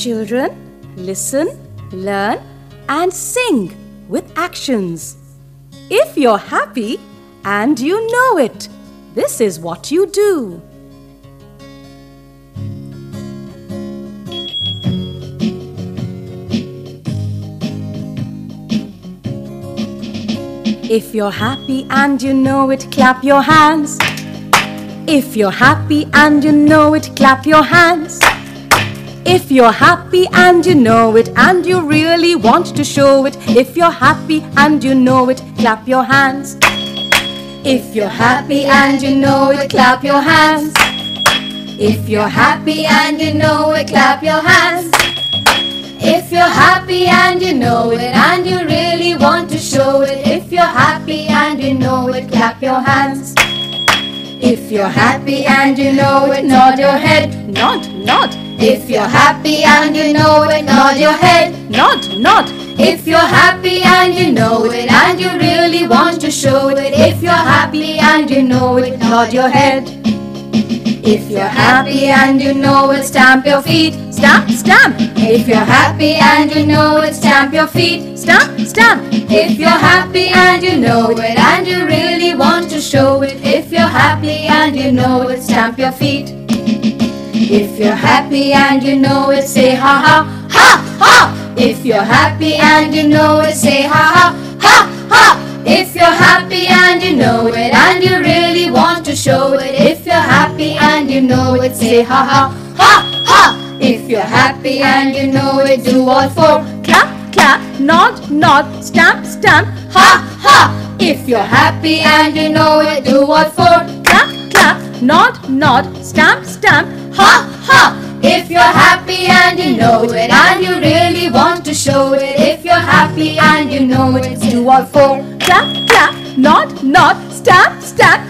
Children, listen, learn, and sing with actions. If you're happy and you know it, this is what you do. If you're happy and you know it, clap your hands. If you're happy and you know it, clap your hands. If you're happy and you know it and you really want to show it, if you're happy and you know it, clap your hands. If you're happy and you know it, clap your hands. If you're happy and you know it, clap your hands. If you're happy and you know it and you really want to show it, if you're happy and you know it, clap your hands. If you're happy and you know it, nod your head, nod, nod. If you're happy and you know it, nod your head, nod, nod. If you're happy and you know it and you really want to show it, if you're happy and you know it, nod your head. If you're happy and you know it, stamp your feet, stamp, stamp. If you're happy and you know it, stamp your feet, stamp, stamp. If you're happy and you know it and you really want to show it, if you're happy and you know it, stamp your feet. If you're happy and you know it, say ha ha, ha ha. If you're happy and you know it, say ha ha, ha ha. If you're happy and you know it and you really want to show it, if you're happy and you know it, say ha ha, ha ha. If you're happy and you know it, do all four. Clap, clap, nod, nod, stamp, stamp, ha ha. If you're happy and you know it, do all four. Clap, clap, nod, nod, stamp, stamp, ha ha. If you're happy and you know it and you really want to show it, if you're happy and you know it, do all four. Clap, clap, nod, nod, stamp, stamp,